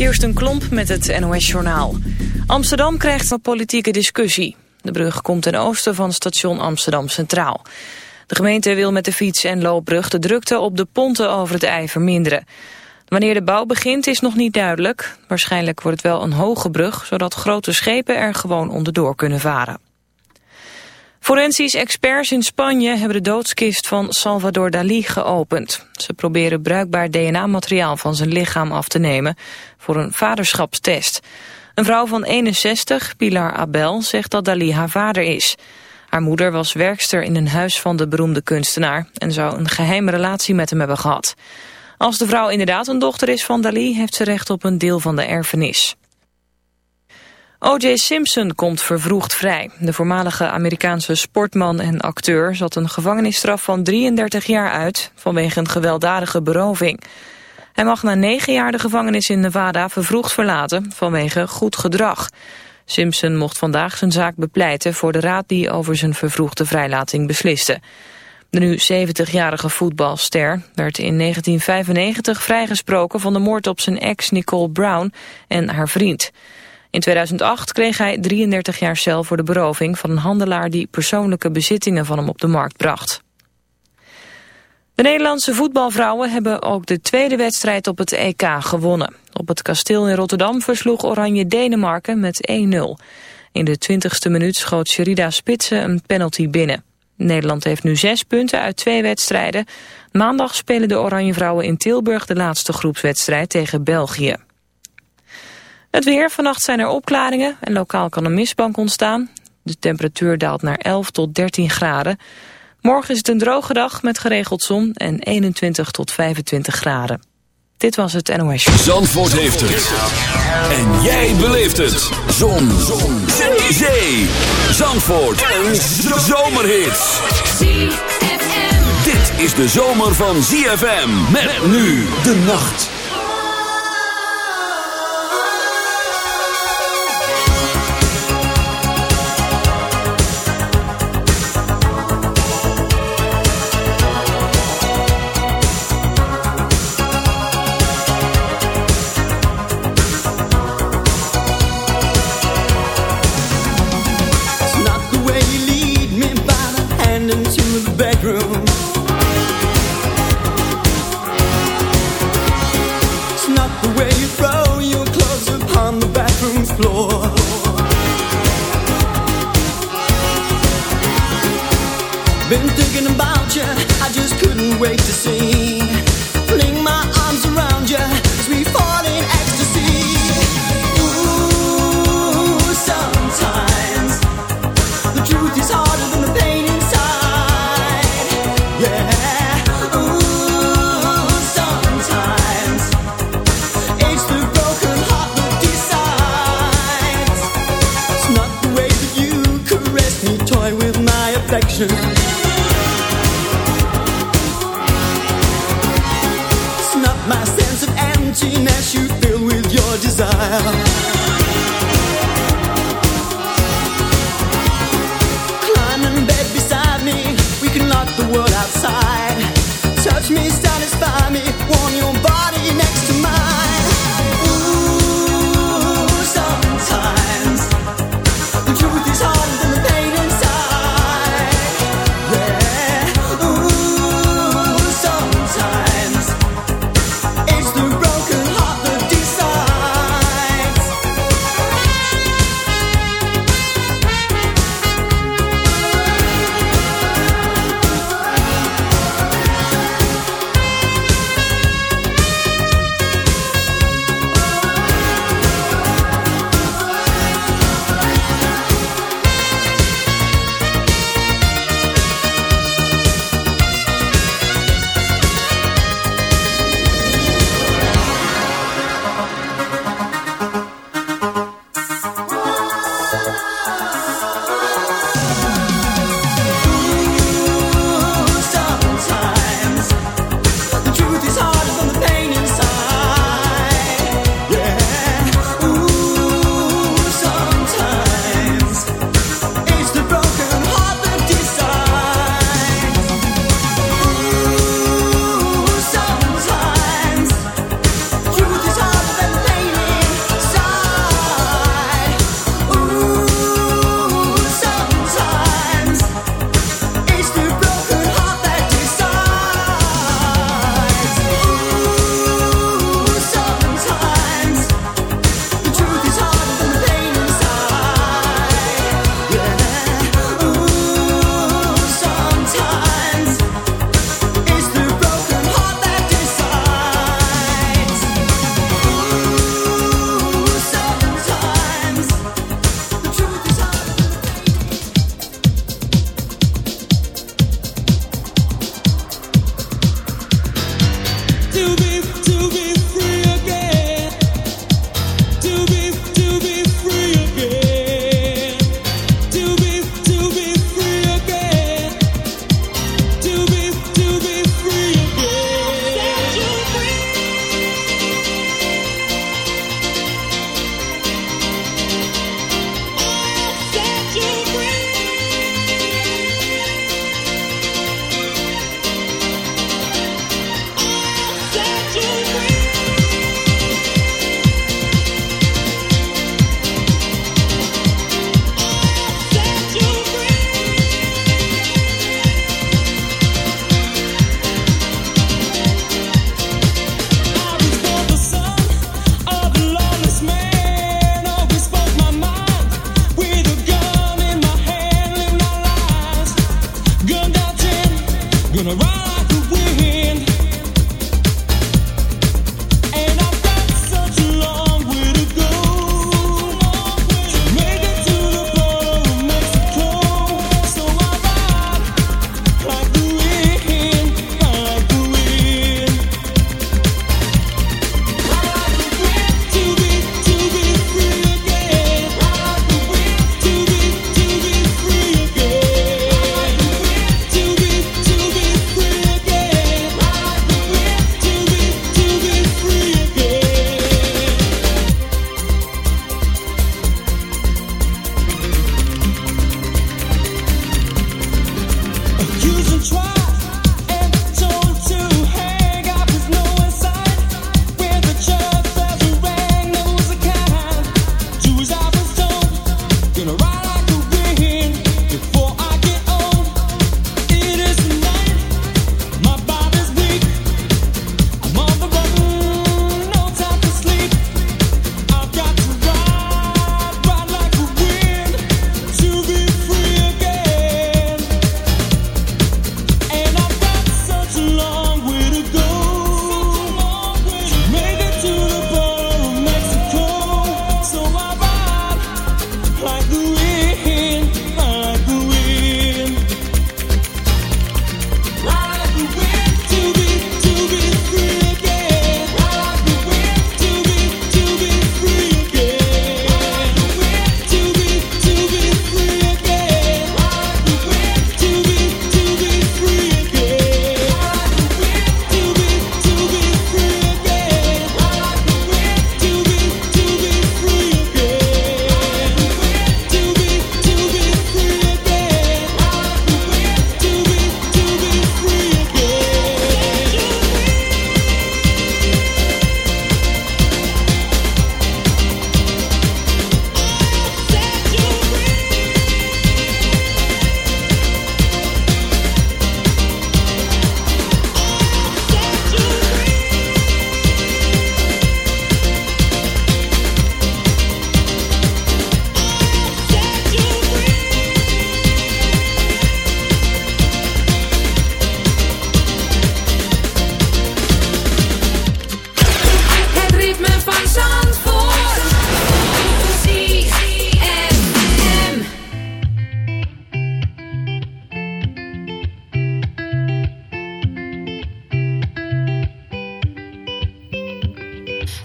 Kirsten Klomp met het NOS-journaal. Amsterdam krijgt een politieke discussie. De brug komt ten oosten van station Amsterdam Centraal. De gemeente wil met de fiets- en loopbrug de drukte op de ponten over het IJ verminderen. Wanneer de bouw begint is nog niet duidelijk. Waarschijnlijk wordt het wel een hoge brug, zodat grote schepen er gewoon onderdoor kunnen varen. Forensisch experts in Spanje hebben de doodskist van Salvador Dali geopend. Ze proberen bruikbaar DNA-materiaal van zijn lichaam af te nemen voor een vaderschapstest. Een vrouw van 61, Pilar Abel, zegt dat Dali haar vader is. Haar moeder was werkster in een huis van de beroemde kunstenaar... en zou een geheime relatie met hem hebben gehad. Als de vrouw inderdaad een dochter is van Dali... heeft ze recht op een deel van de erfenis. O.J. Simpson komt vervroegd vrij. De voormalige Amerikaanse sportman en acteur zat een gevangenisstraf van 33 jaar uit vanwege een gewelddadige beroving. Hij mag na negen jaar de gevangenis in Nevada vervroegd verlaten vanwege goed gedrag. Simpson mocht vandaag zijn zaak bepleiten voor de raad die over zijn vervroegde vrijlating besliste. De nu 70-jarige voetbalster werd in 1995 vrijgesproken van de moord op zijn ex Nicole Brown en haar vriend. In 2008 kreeg hij 33 jaar cel voor de beroving van een handelaar die persoonlijke bezittingen van hem op de markt bracht. De Nederlandse voetbalvrouwen hebben ook de tweede wedstrijd op het EK gewonnen. Op het kasteel in Rotterdam versloeg Oranje Denemarken met 1-0. In de 20ste minuut schoot Sherida Spitsen een penalty binnen. Nederland heeft nu zes punten uit twee wedstrijden. Maandag spelen de Oranje Vrouwen in Tilburg de laatste groepswedstrijd tegen België. Het weer, vannacht zijn er opklaringen en lokaal kan een mistbank ontstaan. De temperatuur daalt naar 11 tot 13 graden. Morgen is het een droge dag met geregeld zon en 21 tot 25 graden. Dit was het NOS. Zandvoort heeft het. En jij beleeft het. Zon. zon. Zee. Zee. Zandvoort. Een zomerhit. Dit is de zomer van ZFM. Met nu de nacht.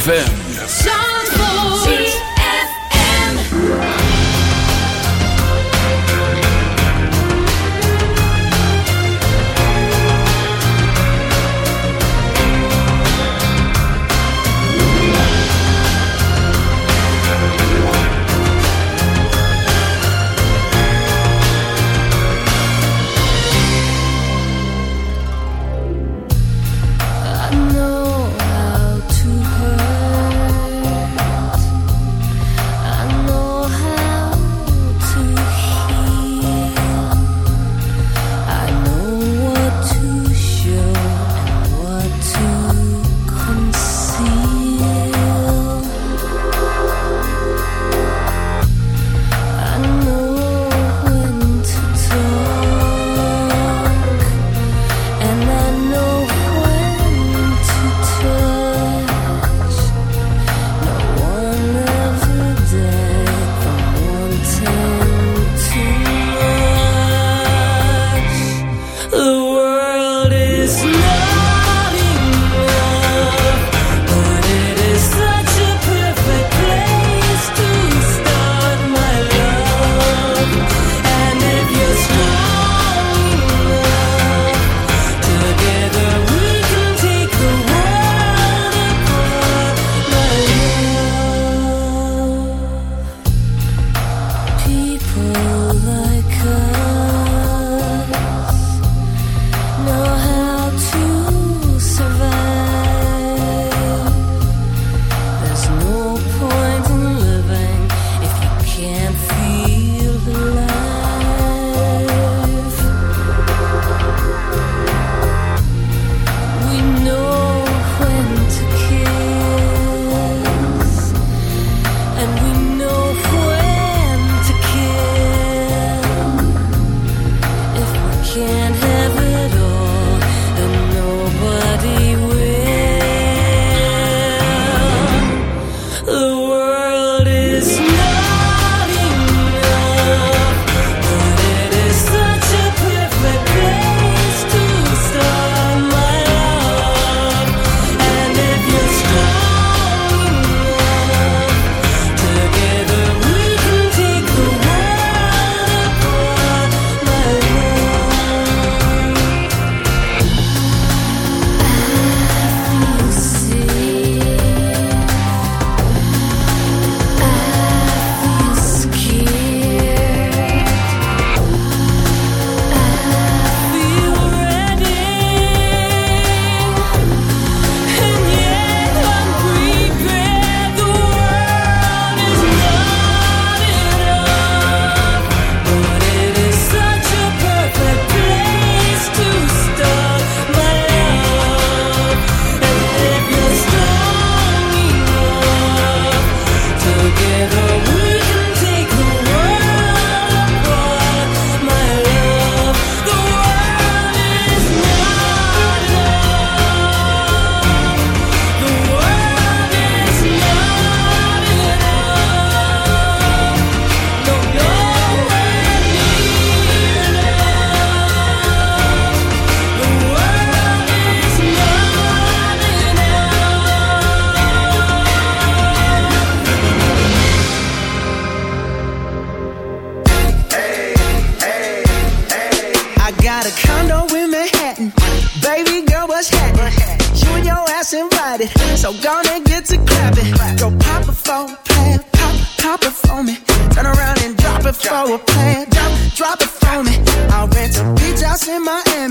ZFM.